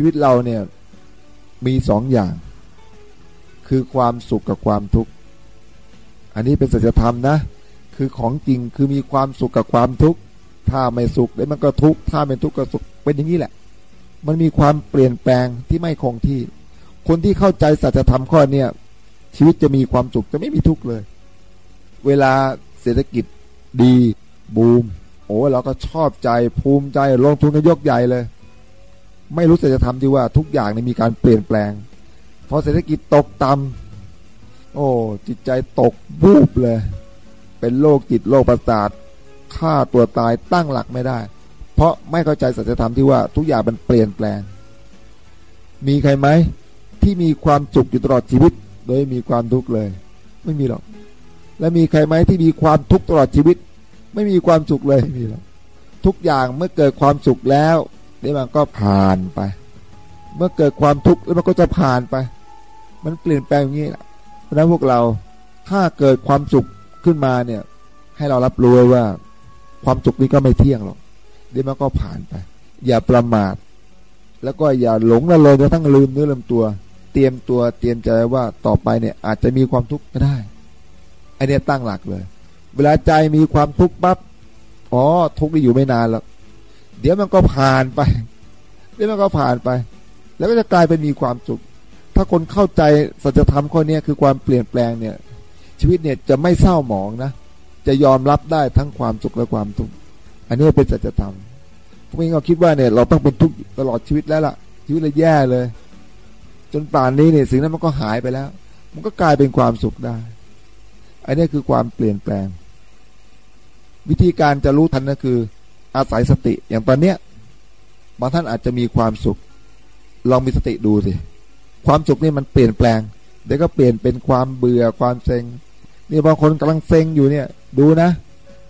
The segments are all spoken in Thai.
ชีวิตเราเนี่ยมีสองอย่าง คือความสุขกับความทุกข์ อันนี้เป็นสัจธรรมนะ คือของจริงคือมีความสุขกับความทุกข์ ถ้าไม่สุขแล้วมันก็ทุกข์ ถ้าเป็นทุกข์ก็สุข เป็นอย่างนี้แหละ มันมีความเปลี่ยนแปลงที่ไม่คงที่ คนที่เข้าใจสัจธรรมข้อเนี้ยชีวิตจะมีความสุขจะไม่มีทุกข์เลย เวลาเศรษฐกิจดีบูม โอ้เราก็ชอบใจภูมิใจลงทุนกันยกใหญ่เลย ไม่รู้จะทำที่ว่าทุกอย่างในมีการเปลี่ยนแปลงพอเศรษฐกิจตกต่ำโอ้จิตใจตกบูบเลย เป็นโรคจิตโรคประสาทฆ่าตัวตายตั้งหลักไม่ได้ เพราะไม่เข้าใจสัจธรรมที่ว่าทุกอย่างมันเปลี่ยนแปลง มีใครไหมที่มีความสุขอยู่ตลอดชีวิต โดยมีความทุกข์เลย ไม่มีหรอก และมีใครไหมที่มีความทุกข์ตลอดชีวิต ไม่มีความสุขเลยไม่มีหรอกทุกอย่างเมื่อเกิดความสุขแล้ว ดี๋ยวมันก็ผ่านไป เมื่อเกิดความทุกข์แล้วมันก็จะผ่านไป มันเปลี่ยนแปลงอย่างนี้แหละเพราะนั้นพวกเราถ้าเกิดความสุขขึ้นมาเนี่ย ให้เรารับรู้ว่า ความสุขนี้ก็ไม่เที่ยงหรอกเดี๋ยวมันก็ผ่านไป อย่าประมาท แล้วก็อย่าหลงละเลยจนทั้งลืมเนื้อลืมตัว เตรียมตัวเตรียมใจว่าต่อไปเนี่ย อาจจะมีความทุกข์ก็ได้ไอเนี้ยตั้งหลักเลย เวลาใจมีความทุกข์ปั๊บอ๋อทุกข์นี่อยู่ไม่นานแล้ว เดี๋ยวมันก็ผ่านไป เดี๋ยวมันก็ผ่านไป แล้วก็จะกลายเป็นมีความสุข ถ้าคนเข้าใจสัจธรรมข้อนี้คือความเปลี่ยนแปลงเนี่ย ชีวิตเนี่ยจะไม่เศร้าหมองนะ จะยอมรับได้ทั้งความสุขและความทุกข์ อันนี้เป็นสัจธรรมพวกนี้เราคิดว่าเนี่ย เราต้องเป็นทุกข์ตลอดชีวิตแล้วล่ะ ชีวิตเลยแย่เลย จนป่านนี้เนี่ยสิ่งนั้นมันก็หายไปแล้ว มันก็กลายเป็นความสุขได้ อันนี้คือความเปลี่ยนแปลง วิธีการจะรู้ทันก็คือ อาศัยสติ อย่างตอนเนี้ยบางท่านอาจจะมีความสุข ลองมีสติดูสิ ความสุขนี่มันเปลี่ยนแปลง เดี๋ยวก็เปลี่ยนเป็นความเบื่อความเซ็ง นี่บางคนกำลังเซ็งอยู่เนี่ย ดูนะ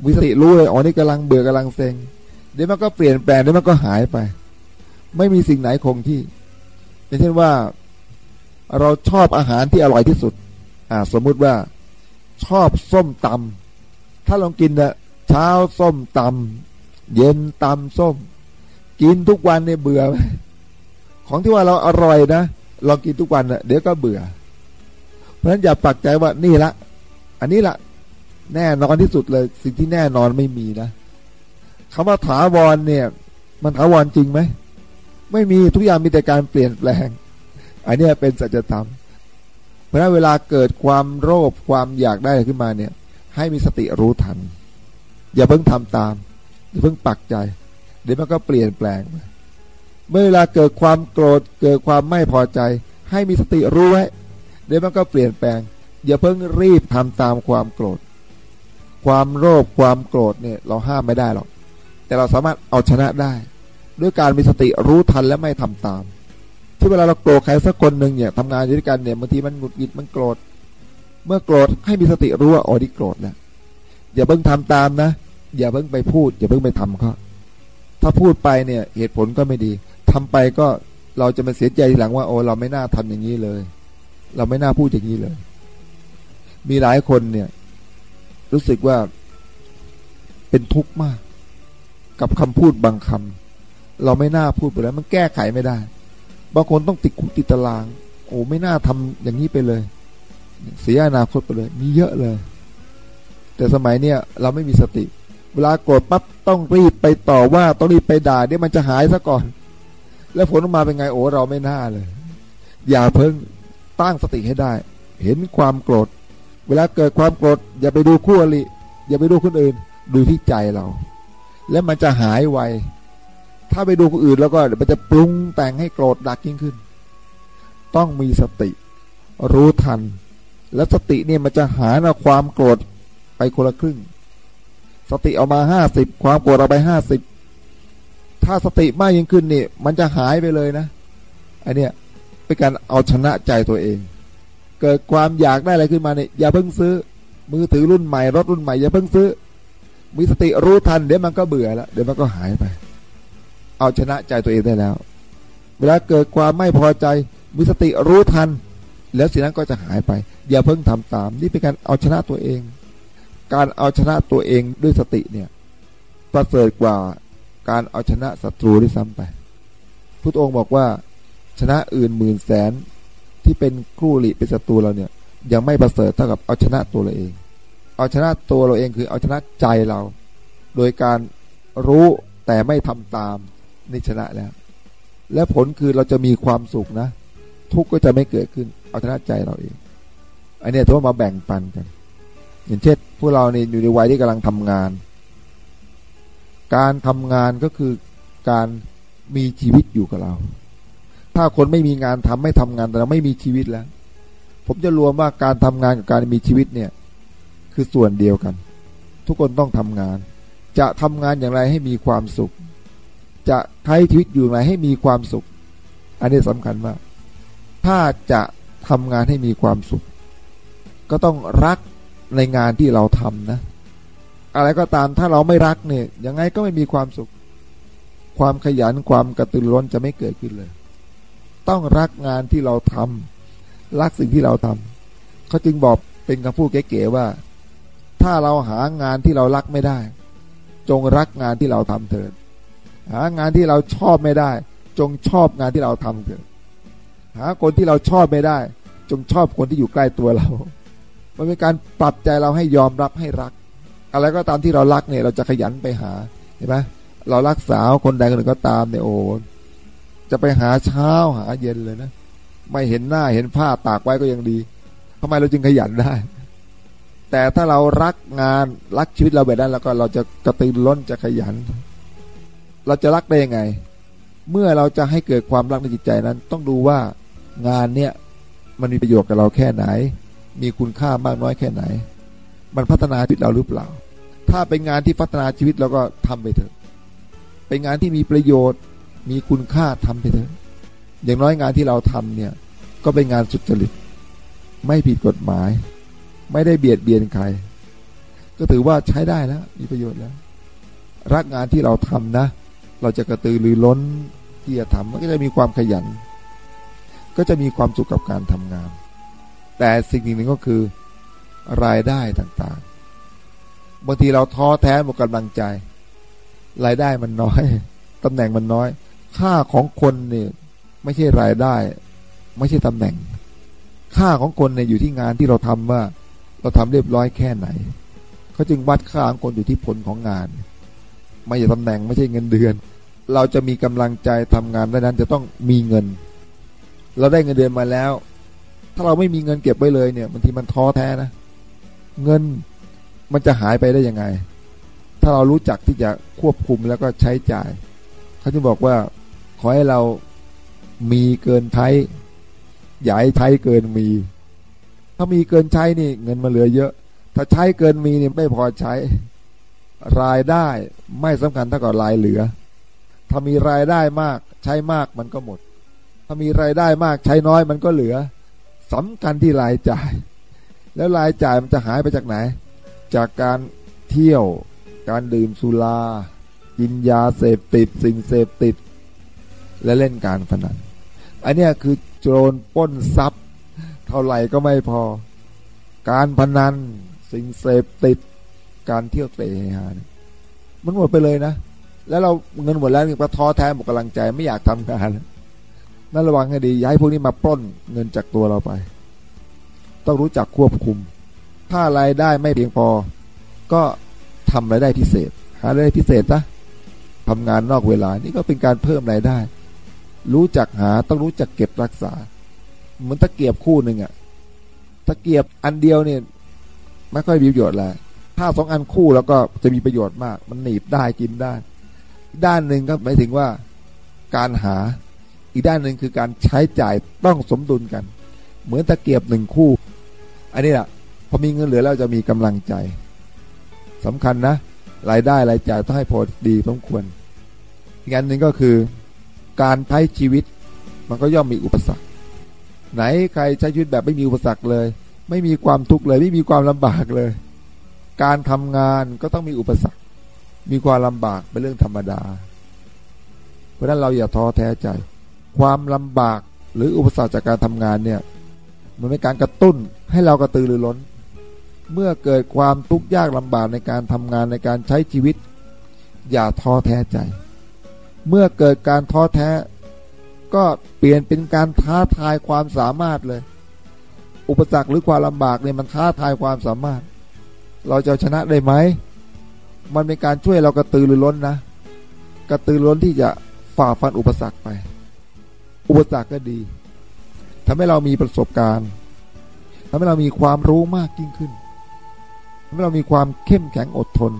มีสติรู้เลย อ๋อ นี่กำลังเบื่อกำลังเซ็ง เดี๋ยวมันก็เปลี่ยนแปลง เดี๋ยวมันก็หายไป ไม่มีสิ่งไหนคงที่ อย่างเช่นว่า เราชอบอาหารที่อร่อยที่สุด อ่า สมมุติว่าชอบส้มตำถ้าลองกินนะเช้าส้มตำ เย็นตำส้ม กินทุกวันเนี่ยเบื่อไหมของที่ว่าเราอร่อยนะลองกินทุกวันนะเดี๋ยวก็เบื่อ เพราะฉะนั้นอย่าปักใจว่านี่ละอันนี้ละแน่นอนที่สุดเลย สิ่งที่แน่นอนไม่มีนะคำว่าถาวรเนี่ย มันถาวรจริงไหมไม่มีทุกอย่างมีแต่การเปลี่ยนแปลง อันนี้เป็นสัจธรรม เพราะนั้นเวลาเกิดความโลภความอยากได้ขึ้นมาเนี่ย ให้มีสติรู้ทัน อย่าเพิ่งทำตาม อย่าเพิ่งปักใจ เดี๋ยวมันก็เปลี่ยนแปลง เมื่อเวลาเกิดความโกรธเกิดความไม่พอใจ ให้มีสติรู้ไว้เดี๋ยวมันก็เปลี่ยนแปลง อย่าเพิ่งรีบทำตามความโกรธ ความโลภความโกรธเนี่ยเราห้ามไม่ได้หรอก แต่เราสามารถเอาชนะได้ ด้วยการมีสติรู้ทันและไม่ทำตาม ที่เวลาเราโกรธใครสักคนหนึ่งเนี่ยทำงานด้วยกันเนี่ยบางทีมันหงุดหงิดมันโกรธ เมื่อโกรธให้มีสติรู้ว่าอ๋อที่โกรธแล้วอย่าเพิ่งทำตามนะ อย่าเพิ่งไปพูด อย่าเพิ่งไปทำเขาถ้าพูดไปเนี่ย เหตุผลก็ไม่ดีทำไปก็เราจะมาเสียใจทีหลังว่าโอ้เราไม่น่าทำอย่างนี้เลย เราไม่น่าพูดอย่างนี้เลย มีหลายคนเนี่ย รู้สึกว่าเป็นทุกข์มาก กับคำพูดบางคำเราไม่น่าพูดไปแล้ว มันแก้ไขไม่ได้บางคนต้องติดคุกติดตาราง โอ้ไม่น่าทำอย่างนี้ไปเลย เสียอนาคตไปเลย มีเยอะเลย แต่สมัยเนี้ยเราไม่มีสติ วลาโกรธปั๊บต้องรีบไปต่อว่าต้องรีบไปด่าเดี๋ยวมันจะหายซะก่อน แล้วผลออกมาเป็นไงโอ้เราไม่น่าเลย อย่าเพิ่งตั้งสติให้ได้ เห็นความโกรธ เวลาเกิดความโกรธอย่าไปดูคู่อริอย่าไปดูคนอื่น ดูที่ใจเรา แล้วมันจะหายไวถ้าไปดูคนอื่นแล้วก็มันจะปรุงแต่งให้โกรธดักยิ่งขึ้น ต้องมีสติ รู้ทัน แล้วสติเนี่ยมันจะหาเอาความโกรธไปคนละครึ่ง สติเอามาห้าสิบความโกรธเอาไปห้าสิบถ้าสติมากยิ่งขึ้นนี่มันจะหายไปเลยนะไอเนี้ยเป็นการเอาชนะใจตัวเอง เกิดความอยากได้อะไรขึ้นมาเนี่ยอย่าเพิ่งซื้อ มือถือรุ่นใหม่รถรุ่นใหม่อย่าเพิ่งซื้อ มีสติรู้ทันเดี๋ยวมันก็เบื่อแล้วเดี๋ยวมันก็หายไป เอาชนะใจตัวเองได้แล้ว เวลาเกิดความไม่พอใจมีสติรู้ทัน แล้วสิ่งนั้นก็จะหายไป อย่าเพิ่งทำตาม นี่เป็นการเอาชนะตัวเอง การเอาชนะตัวเองด้วยสติเนี่ย ประเสริฐกว่าการเอาชนะศัตรูที่ซ้ำไปพุทธองค์บอกว่า ชนะอื่นหมื่นแสนที่เป็นคู่หลีเป็นศัตรูเราเนี่ย ยังไม่ประเสริฐเท่ากับเอาชนะตัวเราเอง เอาชนะตัวเราเองคือเอาชนะใจเรา โดยการรู้แต่ไม่ทำตามนี่ชนะแล้ว และผลคือเราจะมีความสุขนะ ทุกข์ก็จะไม่เกิดขึ้น เอาชนะใจเราเอง อันนี้ถือว่ามาแบ่งปันกัน อย่างเช่นพวกเราเนี่ยอยู่ในวัยที่กำลังทำงาน การทำงานก็คือการมีชีวิตอยู่กับเรา ถ้าคนไม่มีงานทำไม่ทำงานแต่เราไม่มีชีวิตแล้ว ผมจะรวมว่าการทำงานกับการมีชีวิตเนี่ยคือส่วนเดียวกัน ทุกคนต้องทำงาน จะทำงานอย่างไรให้มีความสุข จะใช้ชีวิตอยู่อย่างไรให้มีความสุข อันนี้สำคัญมาก ถ้าจะทำงานให้มีความสุข ก็ต้องรัก ในงานที่เราทำนะ อะไรก็ตามถ้าเราไม่รักเนี่ยยังไงก็ไม่มีความสุข ความขยันความกระตือร้นจะไม่เกิดขึ้นเลย ต้องรักงานที่เราทำรักสิ่งที่เราทำเขาจึงบอกเป็นคำพูดเก๋ๆว่า ถ้าเราหางานที่เรารักไม่ได้ จงรักงานที่เราทำเถิดหางานที่เราชอบไม่ได้ จงชอบงานที่เราทำเถิดหาคนที่เราชอบไม่ได้ จงชอบคนที่อยู่ใกล้ตัวเรา มันเป็นการปรับใจเราให้ยอมรับให้รัก อะไรก็ตามที่เรารักเนี่ย เราจะขยันไปหาเห็นไหมเรารักษาวคนใดคนหนึ่งก็ตามเนี่ยโอ้จะไปหาเช้าหาเย็นเลยนะไม่เห็นหน้าเห็นผ้าตากไว้ก็ยังดีทำไมเราจึงขยันได้ แต่ถ้าเรารักงานรักชีวิตเราแบบนั้นแล้วก็เราจะกระตือร้นจะขยัน เราจะรักได้ยังไง เมื่อเราจะให้เกิดความรักในจิตใจนั้น ต้องดูว่างานเนี่ย มันมีประโยชน์กับเราแค่ไหน มีคุณค่ามากน้อยแค่ไหน มันพัฒนาชีวิตเราหรือเปล่า ถ้าเป็นงานที่พัฒนาชีวิตเราก็ทำไปเถอะ เป็นงานที่มีประโยชน์ มีคุณค่าทำไปเถอะ อย่างน้อยงานที่เราทำเนี่ย ก็เป็นงานสุจริต ไม่ผิดกฎหมาย ไม่ได้เบียดเบียนใคร ก็ถือว่าใช้ได้แล้ว มีประโยชน์แล้ว รักงานที่เราทำนะ เราจะกระตือรือร้นที่จะทำมันก็จะมีความขยัน ก็จะมีความสุขกับการทำงาน แต่สิ่งหนึ่งก็คือรายได้ต่างๆบางทีเราท้อแท้หมดกำลังใจ รายได้มันน้อยตำแหน่งมันน้อย ค่าของคนเนี่ยไม่ใช่รายได้ ไม่ใช่ตำแหน่ง ค่าของคนเนี่ยอยู่ที่งานที่เราทำว่า เราทำเรียบร้อยแค่ไหนเขาจึงวัดค่าของคนอยู่ที่ผลของงาน ไม่ใช่ตำแหน่งไม่ใช่เงินเดือน เราจะมีกำลังใจทำงานได้นั้นจะต้องมีเงิน เราได้เงินเดือนมาแล้ว ถ้าเราไม่มีเงินเก็บไว้เลยเนี่ยบางทีมันท้อแท้นะเงินมันจะหายไปได้ยังไง ถ้าเรารู้จักที่จะควบคุมแล้วก็ใช้จ่ายเขาจะบอกว่าขอให้เรามีเกินใช้อย่าให้ใช้เกินมี ถ้ามีเกินใช้นี่เงินมาเหลือเยอะ ถ้าใช้เกินมีนี่ไม่พอใช้ รายได้ไม่สำคัญเท่ากับรายเหลือ ถ้ามีรายได้มากใช้มากมันก็หมด ถ้ามีรายได้มากใช้น้อยมันก็เหลือ สำคัญที่รายจ่าย แล้วรายจ่ายมันจะหายไปจากไหน จากการเที่ยว การดื่มสุรา กินยาเสพติด สิ่งเสพติด และเล่นการพนัน อันนี้คือโจรป้นทรัพย์ เท่าไหร่ก็ไม่พอ การพนัน สิ่งเสพติด การเที่ยวเตะฮามันหมดไปเลยนะ แล้วเราเงินหมดแล้วนี่ก็ท้อแท้หมดกำลังใจไม่อยากทำงาน นั่นระวังให้ดีอย่าให้พวกนี้มาปล้นเงินจากตัวเราไป ต้องรู้จักควบคุม ถ้ารายได้ไม่เพียงพอ ก็ทำรายได้พิเศษ หารายได้พิเศษนะทำงานนอกเวลานี่ก็เป็นการเพิ่มรายได้ รู้จักหาต้องรู้จักเก็บรักษา เหมือนตะเกียบคู่หนึ่งอะตะเกียบอันเดียวเนี่ยไม่ค่อยมีประโยชน์แล้วถ้าสองอันคู่แล้วก็จะมีประโยชน์มาก มันหนีบได้กินได้ ด้านหนึ่งก็หมายถึงว่าการหา อีกด้านหนึ่งคือการใช้จ่ายต้องสมดุลกัน เหมือนตะเกียบหนึ่งคู่ อันนี้แหละพอมีเงินเหลือแล้วจะมีกำลังใจสำคัญนะ รายได้รายจ่ายต้องให้พอดีสมควร อีกอันหนึ่งก็คือ การใช้ชีวิต มันก็ย่อมมีอุปสรรค ไหนใครใช้ชีวิตแบบไม่มีอุปสรรคเลย ไม่มีความทุกข์เลย ไม่มีความลำบากเลย การทำงานก็ต้องมีอุปสรรค มีความลำบากเป็นเรื่องธรรมดา เพราะนั้นเราอย่าท้อแท้ใจ ความลำบากหรืออุปสรรคจากการทำงานเนี่ยมันเป็นการกระตุ้นให้เรากระตือรือร้น เมื่อเกิดความทุกข์ยากลำบากในการทำงานในการใช้ชีวิต อย่าท้อแท้ใจ เมื่อเกิดการท้อแท้ ก็เปลี่ยนเป็นการท้าทายความสามารถเลย อุปสรรคหรือความลำบากเนี่ยมันท้าทายความสามารถ เราจะชนะได้ไหมมันเป็นการช่วยเรากระตือรือร้นนะ กระตือร้นที่จะฝ่าฟันอุปสรรคไป อุปสรรคก็ดีทำให้เรามีประสบการณ์ทำให้เรามีความรู้มากยิ่งขึ้นทำให้เรามีความเข้มแข็งอดทน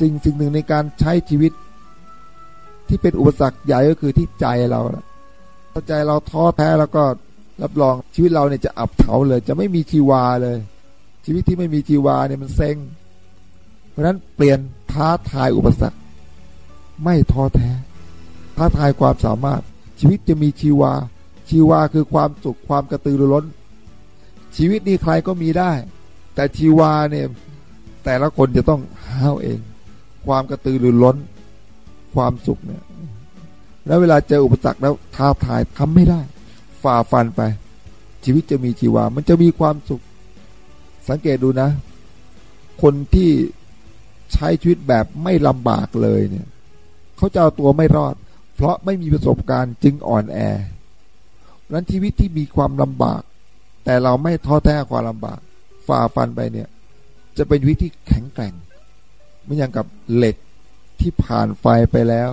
สิ่งสิ่งหนึ่งในการใช้ชีวิต ที่เป็นอุปสรรคใหญ่ก็คือที่ใจเราถ้าใจเราท้อแท้แล้วก็รับรองชีวิตเราเนี่ยจะอับเฉาเลย จะไม่มีชีวาเลย ชีวิตที่ไม่มีชีวาเนี่ยมันเซ็ง เพราะนั้นเปลี่ยนท้าทายอุปสรรค ไม่ท้อแท้ ท้าทายความสามารถ ชีวิตจะมีชีวา ชีวาคือความสุขความกระตือรือร้น ชีวิตนี้ใครก็มีได้ แต่ชีวาเนี่ยแต่ละคนจะต้องห้าวเอง ความกระตือรือร้น ความสุขเนี่ย แล้วเวลาเจออุปสรรคแล้วท้าทายทำไม่ได้ ฝ่าฟันไป ชีวิตจะมีชีวา มันจะมีความสุข สังเกตดูนะ คนที่ใช้ชีวิตแบบไม่ลำบากเลยเนี่ย เขาจะเอาตัวไม่รอด เพราะไม่มีประสบการณ์จึงอ่อนแอนั้นชีวิตที่มีความลำบาก แต่เราไม่ท้อแท้ความลำบาก ฝ่าฟันไปเนี่ย จะเป็นชีวิตที่แข็งแกร่งไม่อย่างกับเหล็กที่ผ่านไฟไปแล้ว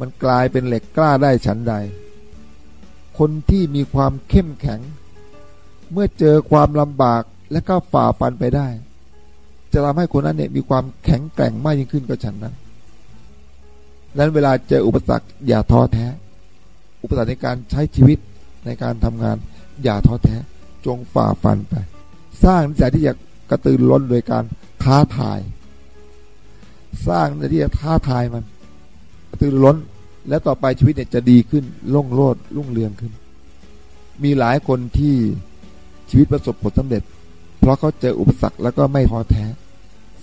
มันกลายเป็นเหล็กกล้าได้ฉันใด คนที่มีความเข้มแข็ง เมื่อเจอความลำบากและก็ฝ่าฟันไปได้ จะทำให้คนนั้นเนี่ยมีความแข็งแกร่งมากยิ่งขึ้นก็ฉันนั้น นั้นเวลาเจออุปสรรคอย่าท้อแท้ อุปสรรคในการใช้ชีวิตในการทำงาน อย่าท้อแท้ จงฝ่าฟันไป สร้างนิสัยที่จะกระตือร้นโดยการท้าทาย สร้างนิสัยที่จะท้าทายมัน กระตือร้น และต่อไปชีวิตเนี่ยจะดีขึ้นล่งโลดรุ่งเรืองขึ้น มีหลายคนที่ชีวิตประสบผลสำเร็จ เพราะเขาเจออุปสรรคแล้วก็ไม่ท้อแท้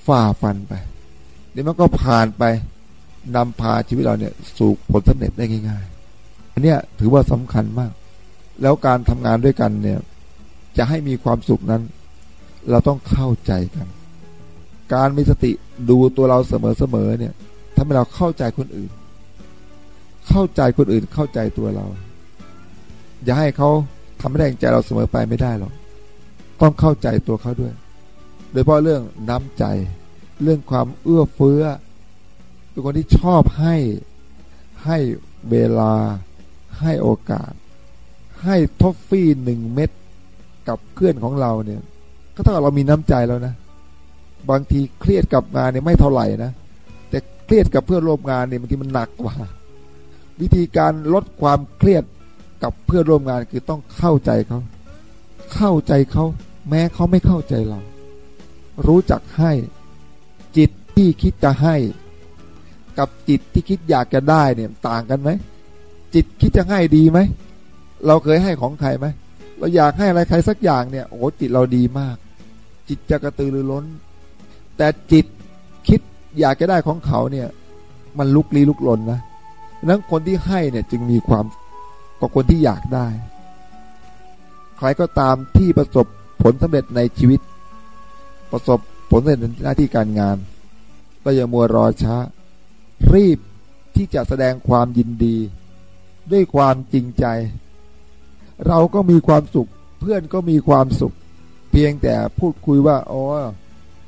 ฝ่าฟันไปเดี๋ยวมันก็ผ่านไป นำพาชีวิตเราเนี่ย สู่ผลสำเร็จได้ง่ายๆ อันเนี้ยถือว่าสำคัญมาก แล้วการทำงานด้วยกันเนี่ย จะให้มีความสุขนั้น เราต้องเข้าใจกัน การมีสติดูตัวเราเสมอๆเนี่ยทำให้เราเข้าใจคนอื่น เข้าใจคนอื่นเข้าใจตัวเรา อย่าให้เขาทำให้แรงใจเราเสมอไปไม่ได้หรอกต้องเข้าใจตัวเขาด้วย โดยเฉพาะเรื่องน้ำใจ เรื่องความเอื้อเฟื้อ เป็นคนที่ชอบให้ให้เวลาให้โอกาส ให้ทอฟฟี่หนึ่งเม็ดกับเพื่อนของเราเนี่ย ก็เท่ากับเรามีน้ำใจแล้วนะ บางทีเครียดกับงานเนี่ยไม่เท่าไหร่นะ แต่เครียดกับเพื่อนร่วมงานเนี่ยบางทีมันหนักกว่า วิธีการลดความเครียดกับเพื่อนร่วมงานคือต้องเข้าใจเขาเข้าใจเขาแม้เขาไม่เข้าใจเรา รู้จักให้ จิตที่คิดจะให้ กับจิตที่คิดอยากจะได้เนี่ยต่างกันไหม จิตคิดจะให้ดีไหม เราเคยให้ของใครไหม เราอยากให้อะไรใครสักอย่างเนี่ย โอ้จิตเราดีมาก จิตจะกระตือรือร้น แต่จิตคิดอยากจะได้ของเขาเนี่ย มันลุกลี้ลุกลนนะนั้นคนที่ให้เนี่ยจึงมีความกว่าคนที่อยากได้ ใครก็ตามที่ประสบผลสำเร็จในชีวิต ประสบผลสำเร็จในหน้าที่การงาน ก็อย่ามัวรอช้า รีบที่จะแสดงความยินดี ด้วยความจริงใจ เราก็มีความสุข เพื่อนก็มีความสุข เพียงแต่พูดคุยว่าอ๋อ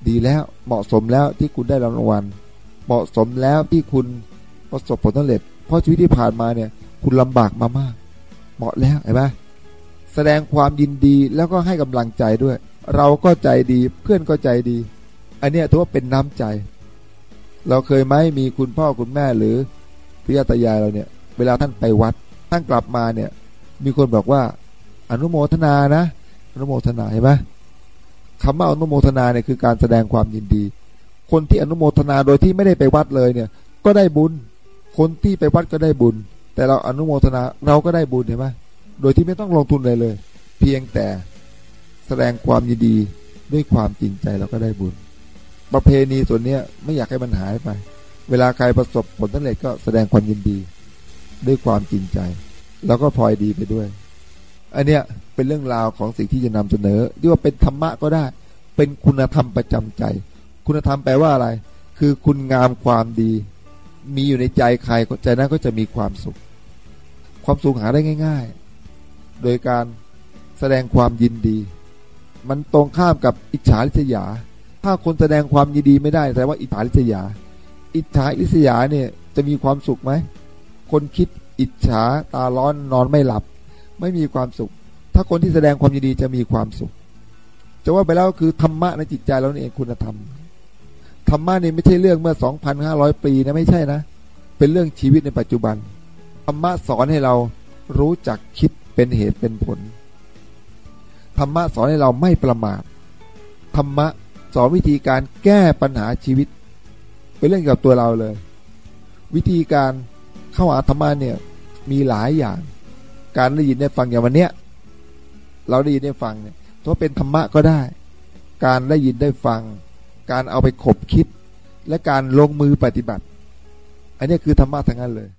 ดีแล้วเหมาะสมแล้วที่คุณได้รางวัล เหมาะสมแล้วที่คุณประสบผลสำเร็จ เพราะชีวิตที่ผ่านมาเนี่ย คุณลำบากมามาก เหมาะแล้วเห็นไหมแสดงความยินดีแล้วก็ให้กำลังใจด้วย เราก็ใจดีเพื่อนก็ใจดี อันนี้ถือว่าเป็นน้ำใจ เราเคยไหมมีคุณพ่อคุณแม่หรือพิยาตายายเราเนี่ย เวลาท่านไปวัดท่านกลับมาเนี่ย มีคนบอกว่า อนุโมทนานะอนุโมทนาเห็นไหมคำว่าอนุโมทนาเนี่ยคือการแสดงความยินดี คนที่อนุโมทนาโดยที่ไม่ได้ไปวัดเลยเนี่ย ก็ได้บุญ คนที่ไปวัดก็ได้บุญ แต่เราอนุโมทนาเราก็ได้บุญเห็นไหมโดยที่ไม่ต้องลงทุนเลยเลย เพียงแต่แสดงความยินดีด้วยความจริงใจเราก็ได้บุญ ประเพณีส่วนนี้ไม่อยากให้มันหายไป เวลาใครประสบผลสำเร็จก็แสดงความยินดี ด้วยความจริงใจ แล้วก็พลอยดีไปด้วย อันเนี้ยเป็นเรื่องราวของสิ่งที่จะนำเสนอเรียกว่าเป็นธรรมะก็ได้ เป็นคุณธรรมประจำใจ คุณธรรมแปลว่าอะไร คือคุณงามความดี มีอยู่ในใจใครใจนั้นก็จะมีความสุข ความสุขหาได้ง่าย ๆ โดยการแสดงความยินดี มันตรงข้ามกับอิจฉาริษยา ถ้าคนแสดงความยินดีไม่ได้แต่ว่าอิจฉาริษยา อิจฉาริษยาเนี่ยจะมีความสุขไหม คนคิดอิจฉาตาร้อนนอนไม่หลับ ไม่มีความสุข ถ้าคนที่แสดงความยินดีจะมีความสุข จะว่าไปแล้วคือธรรมะในจิตใจเราเองคุณธรรมธรรมะนี่ไม่ใช่เรื่องเมื่อ 2,500 ปีนะไม่ใช่นะ เป็นเรื่องชีวิตในปัจจุบันธรรมะสอนให้เรารู้จักคิดเป็นเหตุเป็นผลธรรมะสอนให้เราไม่ประมาทธรรมะ สอนวิธีการแก้ปัญหาชีวิตเป็นเรื่องกับตัวเราเลย วิธีการเข้าหาธรรมะเนี่ยมีหลายอย่าง การได้ยินได้ฟังอย่างวันเนี้ยเราได้ยินได้ฟังเนี่ยถ้าเป็นธรรมะก็ได้ การได้ยินได้ฟัง การเอาไปขบคิด และการลงมือปฏิบัติ อันนี้คือธรรมะทั้งนั้นเลย